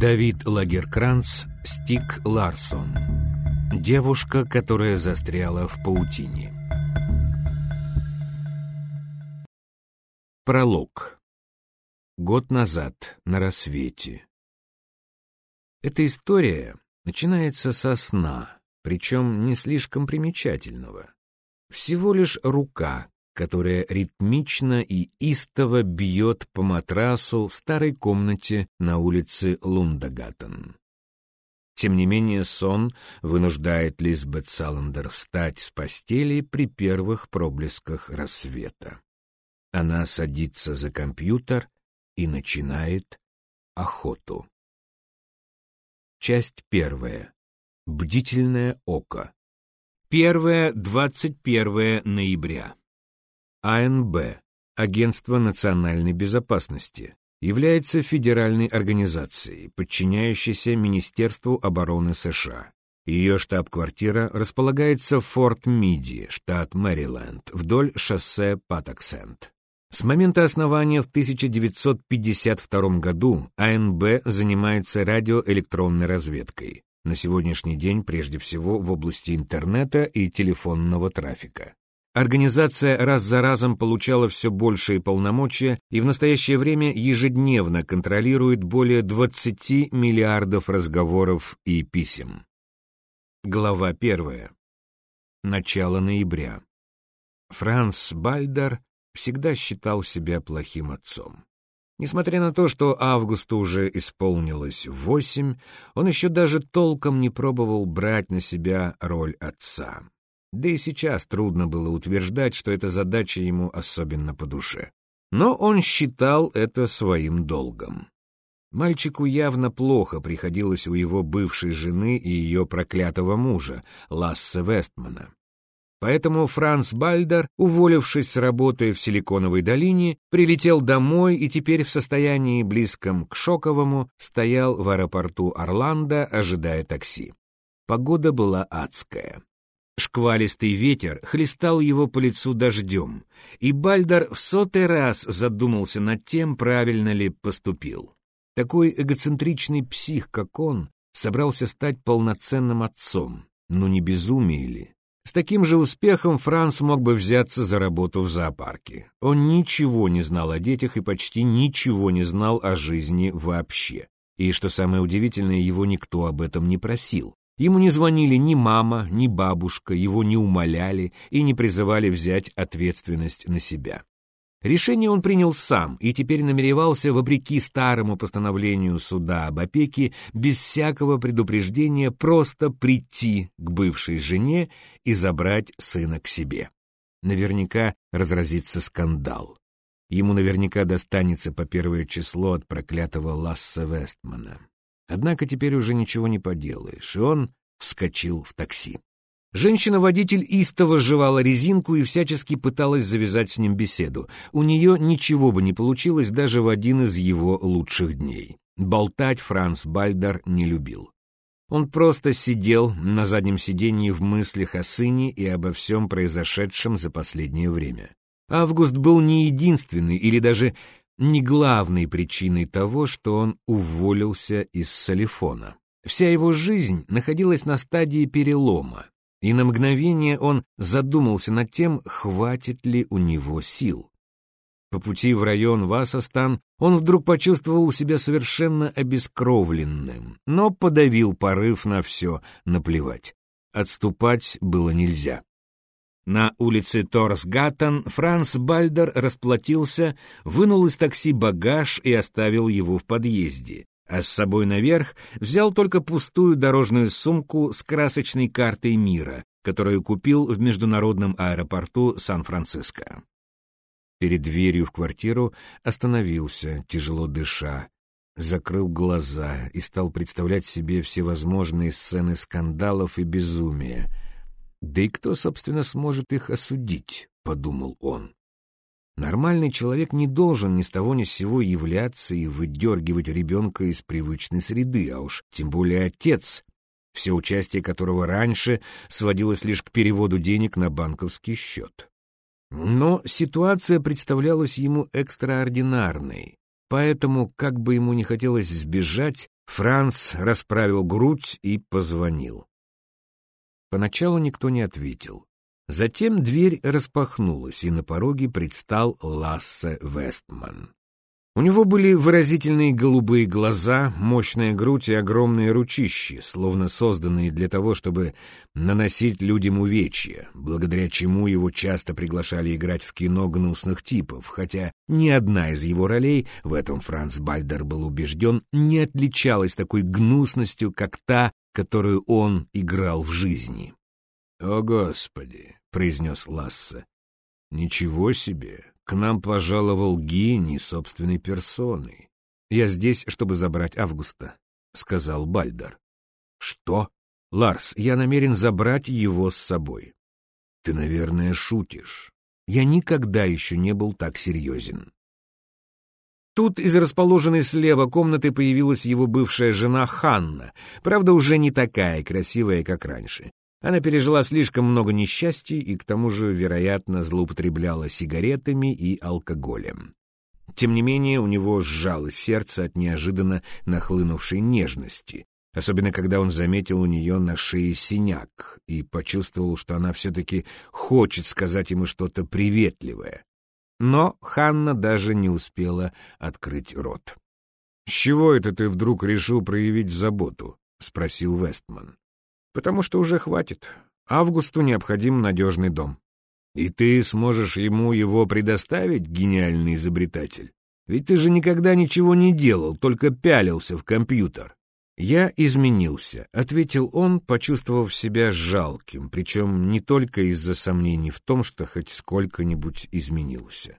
Давид Лагеркранц, Стик Ларсон. Девушка, которая застряла в паутине. Пролог. Год назад, на рассвете. Эта история начинается со сна, причем не слишком примечательного. Всего лишь рука, которая ритмично и истово бьет по матрасу в старой комнате на улице Лундагаттен. Тем не менее, сон вынуждает Лизбет Саландер встать с постели при первых проблесках рассвета. Она садится за компьютер и начинает охоту. Часть первая. Бдительное око. Первое, 21 ноября. АНБ, Агентство национальной безопасности, является федеральной организацией, подчиняющейся Министерству обороны США. Ее штаб-квартира располагается в Форт Миди, штат Мэриленд, вдоль шоссе Патоксент. С момента основания в 1952 году АНБ занимается радиоэлектронной разведкой. На сегодняшний день прежде всего в области интернета и телефонного трафика. Организация раз за разом получала все большие полномочия и в настоящее время ежедневно контролирует более 20 миллиардов разговоров и писем. Глава первая. Начало ноября. Франц Бальдер всегда считал себя плохим отцом. Несмотря на то, что Августу уже исполнилось восемь, он еще даже толком не пробовал брать на себя роль отца. Да и сейчас трудно было утверждать, что эта задача ему особенно по душе. Но он считал это своим долгом. Мальчику явно плохо приходилось у его бывшей жены и ее проклятого мужа, Лассе Вестмана. Поэтому Франц Бальдер, уволившись с работы в Силиконовой долине, прилетел домой и теперь в состоянии близком к шоковому стоял в аэропорту Орландо, ожидая такси. Погода была адская. Шквалистый ветер хлестал его по лицу дождем, и Бальдар в сотый раз задумался над тем, правильно ли поступил. Такой эгоцентричный псих, как он, собрался стать полноценным отцом. Ну не безумие ли? С таким же успехом Франц мог бы взяться за работу в зоопарке. Он ничего не знал о детях и почти ничего не знал о жизни вообще. И, что самое удивительное, его никто об этом не просил. Ему не звонили ни мама, ни бабушка, его не умоляли и не призывали взять ответственность на себя. Решение он принял сам и теперь намеревался, вопреки старому постановлению суда об опеке, без всякого предупреждения просто прийти к бывшей жене и забрать сына к себе. Наверняка разразится скандал. Ему наверняка достанется по первое число от проклятого Ласса Вестмана. Однако теперь уже ничего не поделаешь, и он вскочил в такси. Женщина-водитель истово жевала резинку и всячески пыталась завязать с ним беседу. У нее ничего бы не получилось даже в один из его лучших дней. Болтать Франц Бальдер не любил. Он просто сидел на заднем сиденье в мыслях о сыне и обо всем произошедшем за последнее время. Август был не единственный или даже не главной причиной того, что он уволился из Салифона. Вся его жизнь находилась на стадии перелома, и на мгновение он задумался над тем, хватит ли у него сил. По пути в район Васастан он вдруг почувствовал себя совершенно обескровленным, но подавил порыв на все, наплевать. Отступать было нельзя. На улице Торсгаттен Франц Бальдер расплатился, вынул из такси багаж и оставил его в подъезде, а с собой наверх взял только пустую дорожную сумку с красочной картой мира, которую купил в международном аэропорту Сан-Франциско. Перед дверью в квартиру остановился, тяжело дыша, закрыл глаза и стал представлять себе всевозможные сцены скандалов и безумия — да и кто, собственно, сможет их осудить, подумал он. Нормальный человек не должен ни с того ни с сего являться и выдергивать ребенка из привычной среды, а уж тем более отец, все участие которого раньше сводилось лишь к переводу денег на банковский счет. Но ситуация представлялась ему экстраординарной. Поэтому, как бы ему не хотелось сбежать, Франц расправил грудь и позвонил. Поначалу никто не ответил. Затем дверь распахнулась, и на пороге предстал Лассе Вестман. У него были выразительные голубые глаза, мощная грудь и огромные ручищи, словно созданные для того, чтобы наносить людям увечья, благодаря чему его часто приглашали играть в кино гнусных типов, хотя ни одна из его ролей, в этом Франц Бальдер был убежден, не отличалась такой гнусностью, как та, которую он играл в жизни. «О, Господи!» — произнес Лассе. «Ничего себе! К нам пожаловал гений собственной персоной. Я здесь, чтобы забрать Августа», — сказал Бальдар. «Что? Ларс, я намерен забрать его с собой». «Ты, наверное, шутишь. Я никогда еще не был так серьезен». Тут из расположенной слева комнаты появилась его бывшая жена Ханна, правда, уже не такая красивая, как раньше. Она пережила слишком много несчастий и, к тому же, вероятно, злоупотребляла сигаретами и алкоголем. Тем не менее, у него сжалось сердце от неожиданно нахлынувшей нежности, особенно когда он заметил у нее на шее синяк и почувствовал, что она все-таки хочет сказать ему что-то приветливое. Но Ханна даже не успела открыть рот. «С чего это ты вдруг решил проявить заботу?» — спросил Вестман потому что уже хватит. Августу необходим надежный дом. И ты сможешь ему его предоставить, гениальный изобретатель? Ведь ты же никогда ничего не делал, только пялился в компьютер. «Я изменился», — ответил он, почувствовав себя жалким, причем не только из-за сомнений в том, что хоть сколько-нибудь изменился.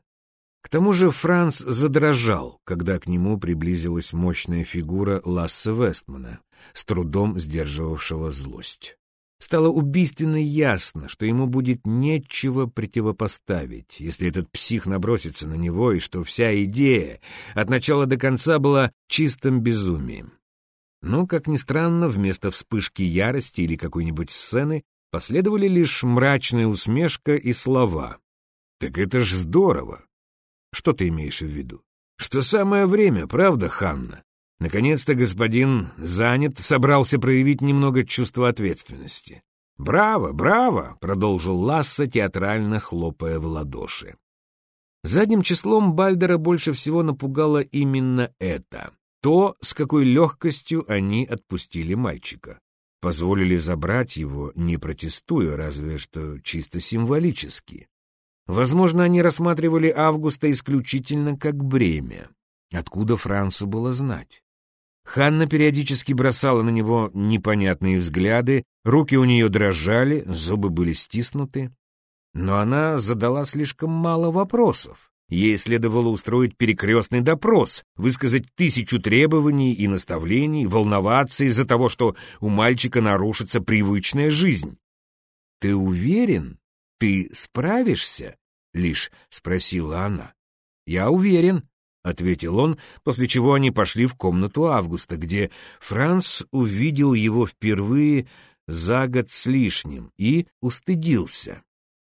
К тому же Франц задрожал, когда к нему приблизилась мощная фигура Ласса Вестмана, с трудом сдерживавшего злость. Стало убийственно ясно, что ему будет нечего противопоставить, если этот псих набросится на него, и что вся идея от начала до конца была чистым безумием. Но, как ни странно, вместо вспышки ярости или какой-нибудь сцены последовали лишь мрачная усмешка и слова. «Так это ж здорово!» «Что ты имеешь в виду?» «Что самое время, правда, Ханна? Наконец-то господин занят, собрался проявить немного чувства ответственности. «Браво, браво!» — продолжил Ласса, театрально хлопая в ладоши. Задним числом Бальдера больше всего напугало именно это. То, с какой легкостью они отпустили мальчика. Позволили забрать его, не протестуя, разве что чисто символически. Возможно, они рассматривали Августа исключительно как бремя. Откуда Францу было знать? Ханна периодически бросала на него непонятные взгляды, руки у нее дрожали, зубы были стиснуты. Но она задала слишком мало вопросов. Ей следовало устроить перекрестный допрос, высказать тысячу требований и наставлений, волноваться из-за того, что у мальчика нарушится привычная жизнь. «Ты уверен? Ты справишься?» — лишь спросила она. «Я уверен», — ответил он, после чего они пошли в комнату Августа, где Франц увидел его впервые за год с лишним и устыдился.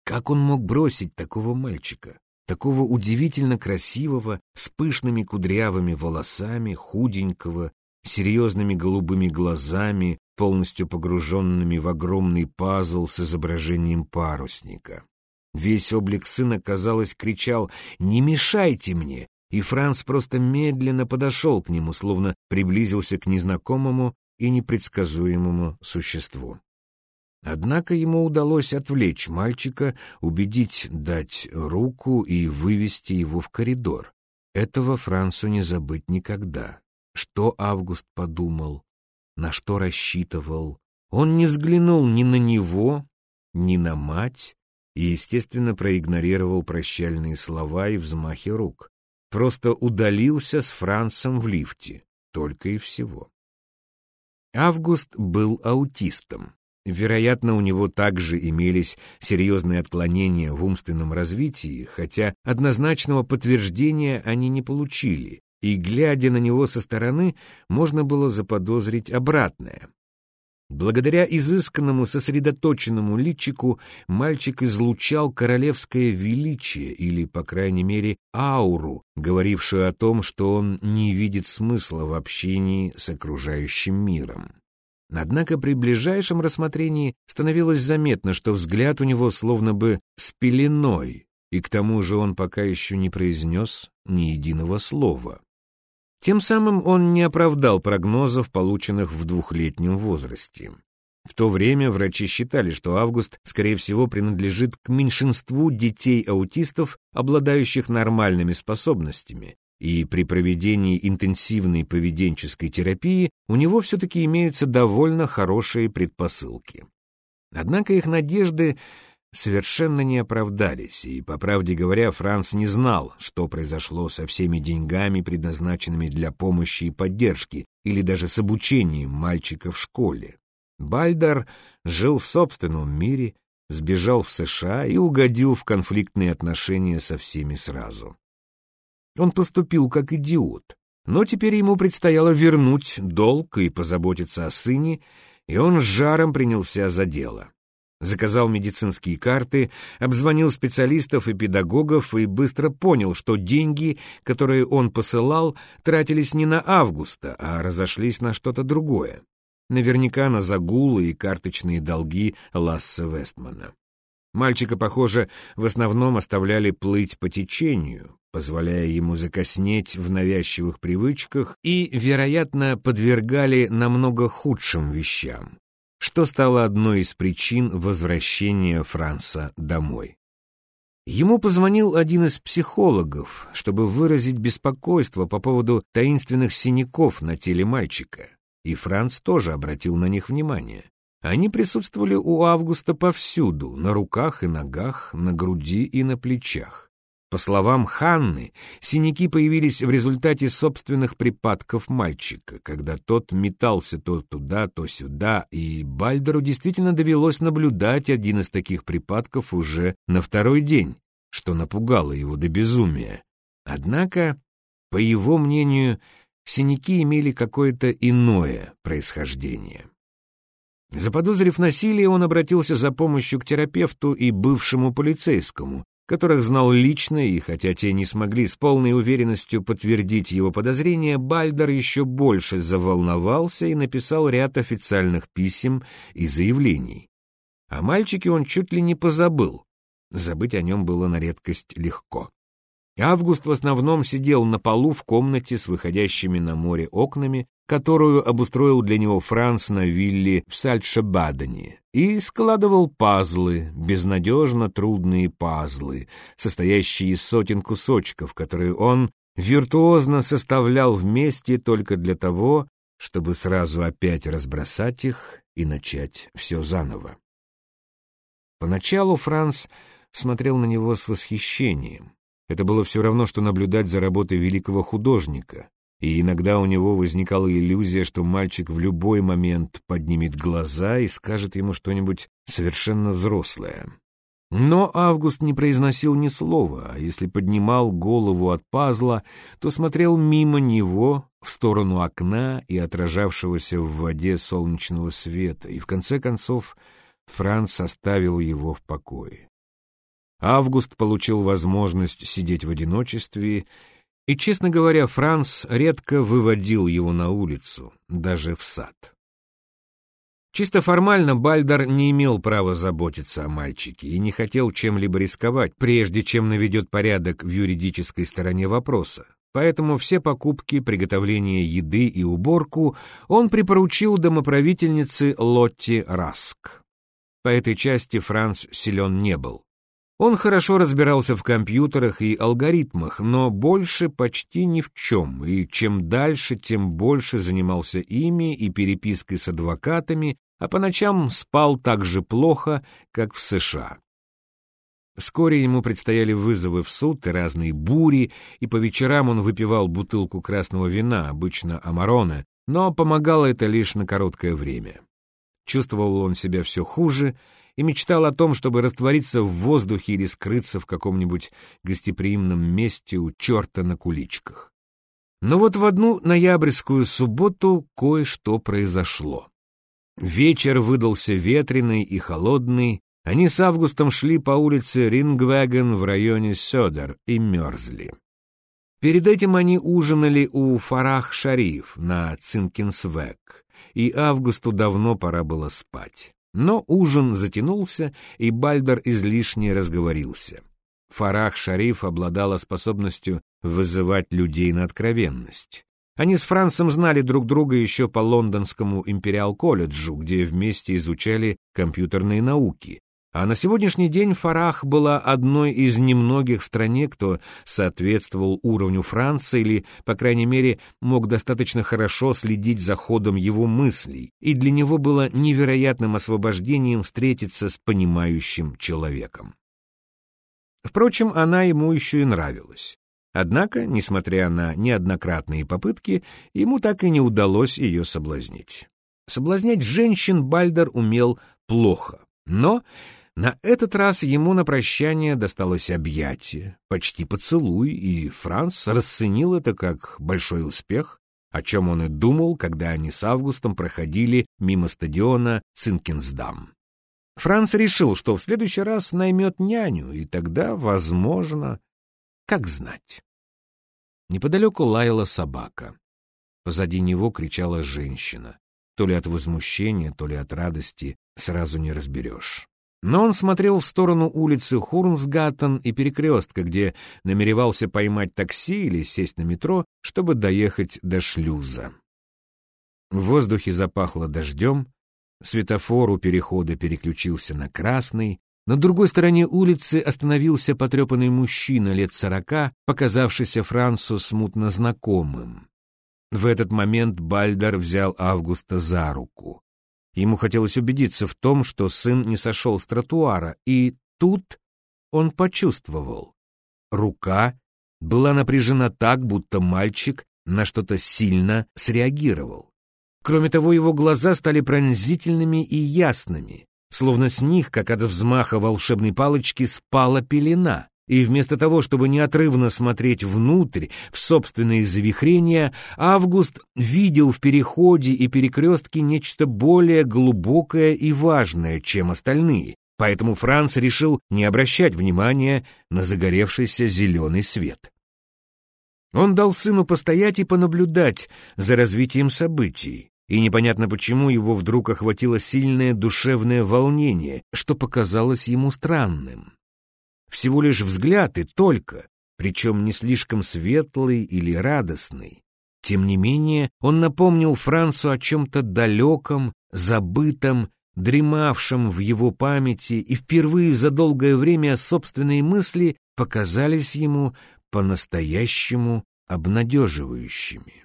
Как он мог бросить такого мальчика, такого удивительно красивого, с пышными кудрявыми волосами, худенького, серьезными голубыми глазами, полностью погруженными в огромный пазл с изображением парусника. Весь облик сына, казалось, кричал «Не мешайте мне! и Франц просто медленно подошел к нему, словно приблизился к незнакомому и непредсказуемому существу. Однако ему удалось отвлечь мальчика, убедить дать руку и вывести его в коридор. Этого Францу не забыть никогда. Что Август подумал, на что рассчитывал. Он не взглянул ни на него, ни на мать и, естественно, проигнорировал прощальные слова и взмахи рук просто удалился с Францем в лифте, только и всего. Август был аутистом. Вероятно, у него также имелись серьезные отклонения в умственном развитии, хотя однозначного подтверждения они не получили, и, глядя на него со стороны, можно было заподозрить обратное. Благодаря изысканному сосредоточенному личику мальчик излучал королевское величие или, по крайней мере, ауру, говорившую о том, что он не видит смысла в общении с окружающим миром. Однако при ближайшем рассмотрении становилось заметно, что взгляд у него словно бы с пеленой, и к тому же он пока еще не произнес ни единого слова. Тем самым он не оправдал прогнозов, полученных в двухлетнем возрасте. В то время врачи считали, что Август, скорее всего, принадлежит к меньшинству детей-аутистов, обладающих нормальными способностями, и при проведении интенсивной поведенческой терапии у него все-таки имеются довольно хорошие предпосылки. Однако их надежды совершенно не оправдались, и, по правде говоря, Франц не знал, что произошло со всеми деньгами, предназначенными для помощи и поддержки, или даже с обучением мальчика в школе. Бальдар жил в собственном мире, сбежал в США и угодил в конфликтные отношения со всеми сразу. Он поступил как идиот, но теперь ему предстояло вернуть долг и позаботиться о сыне, и он с жаром принялся за дело заказал медицинские карты, обзвонил специалистов и педагогов и быстро понял, что деньги, которые он посылал, тратились не на Августа, а разошлись на что-то другое. Наверняка на загулы и карточные долги Ласса Вестмана. Мальчика, похоже, в основном оставляли плыть по течению, позволяя ему закоснеть в навязчивых привычках и, вероятно, подвергали намного худшим вещам что стало одной из причин возвращения Франца домой. Ему позвонил один из психологов, чтобы выразить беспокойство по поводу таинственных синяков на теле мальчика, и Франц тоже обратил на них внимание. Они присутствовали у Августа повсюду, на руках и ногах, на груди и на плечах. По словам Ханны, синяки появились в результате собственных припадков мальчика, когда тот метался то туда, то сюда, и Бальдеру действительно довелось наблюдать один из таких припадков уже на второй день, что напугало его до безумия. Однако, по его мнению, синяки имели какое-то иное происхождение. Заподозрив насилие, он обратился за помощью к терапевту и бывшему полицейскому, которых знал лично, и хотя те не смогли с полной уверенностью подтвердить его подозрения, Бальдер еще больше заволновался и написал ряд официальных писем и заявлений. О мальчике он чуть ли не позабыл. Забыть о нем было на редкость легко. Август в основном сидел на полу в комнате с выходящими на море окнами, которую обустроил для него Франц на вилле в Сальтшебадене, и складывал пазлы, безнадежно трудные пазлы, состоящие из сотен кусочков, которые он виртуозно составлял вместе только для того, чтобы сразу опять разбросать их и начать все заново. Поначалу Франц смотрел на него с восхищением. Это было все равно, что наблюдать за работой великого художника, и иногда у него возникала иллюзия, что мальчик в любой момент поднимет глаза и скажет ему что-нибудь совершенно взрослое. Но Август не произносил ни слова, а если поднимал голову от пазла, то смотрел мимо него в сторону окна и отражавшегося в воде солнечного света, и в конце концов Франц оставил его в покое. Август получил возможность сидеть в одиночестве, и, честно говоря, Франц редко выводил его на улицу, даже в сад. Чисто формально Бальдар не имел права заботиться о мальчике и не хотел чем-либо рисковать, прежде чем наведет порядок в юридической стороне вопроса. Поэтому все покупки, приготовление еды и уборку он припоручил домоправительнице Лотти Раск. По этой части Франц силен не был. Он хорошо разбирался в компьютерах и алгоритмах, но больше почти ни в чем, и чем дальше, тем больше занимался ими и перепиской с адвокатами, а по ночам спал так же плохо, как в США. Вскоре ему предстояли вызовы в суд и разные бури, и по вечерам он выпивал бутылку красного вина, обычно Амарона, но помогало это лишь на короткое время. Чувствовал он себя все хуже, и мечтал о том, чтобы раствориться в воздухе или скрыться в каком-нибудь гостеприимном месте у черта на куличках. Но вот в одну ноябрьскую субботу кое-что произошло. Вечер выдался ветреный и холодный, они с Августом шли по улице Рингвеген в районе Сёдер и мерзли. Перед этим они ужинали у Фарах-Шариф на Цинкинсвек, и Августу давно пора было спать. Но ужин затянулся, и Бальдер излишне разговорился. Фарах-Шариф обладала способностью вызывать людей на откровенность. Они с Францем знали друг друга еще по лондонскому империал-колледжу, где вместе изучали компьютерные науки, а на сегодняшний день Фарах была одной из немногих в стране, кто соответствовал уровню Франца или, по крайней мере, мог достаточно хорошо следить за ходом его мыслей, и для него было невероятным освобождением встретиться с понимающим человеком. Впрочем, она ему еще и нравилась. Однако, несмотря на неоднократные попытки, ему так и не удалось ее соблазнить. Соблазнять женщин Бальдер умел плохо, но на этот раз ему на прощание досталось объятие, почти поцелуй, и Франц расценил это как большой успех, о чем он и думал, когда они с Августом проходили мимо стадиона Цинкинсдам. Франц решил, что в следующий раз наймет няню, и тогда, возможно, как знать. Неподалеку лаяла собака. Позади него кричала женщина. То ли от возмущения, то ли от радости, сразу не разберешь. Но он смотрел в сторону улицы Хурнсгаттен и перекрестка, где намеревался поймать такси или сесть на метро, чтобы доехать до шлюза. В воздухе запахло дождем, светофор у перехода переключился на красный, на другой стороне улицы остановился потрепанный мужчина лет сорока, показавшийся Францу смутно знакомым. В этот момент Бальдар взял Августа за руку. Ему хотелось убедиться в том, что сын не сошел с тротуара, и тут он почувствовал. Рука была напряжена так, будто мальчик на что-то сильно среагировал. Кроме того, его глаза стали пронзительными и ясными, словно с них, как от взмаха волшебной палочки, спала пелена и вместо того, чтобы неотрывно смотреть внутрь, в собственные завихрения, Август видел в переходе и перекрестке нечто более глубокое и важное, чем остальные, поэтому Франц решил не обращать внимания на загоревшийся зеленый свет. Он дал сыну постоять и понаблюдать за развитием событий, и непонятно почему его вдруг охватило сильное душевное волнение, что показалось ему странным. Всего лишь взгляд и только, причем не слишком светлый или радостный. Тем не менее, он напомнил Францу о чем-то далеком, забытом, дремавшем в его памяти, и впервые за долгое время собственные мысли показались ему по-настоящему обнадеживающими.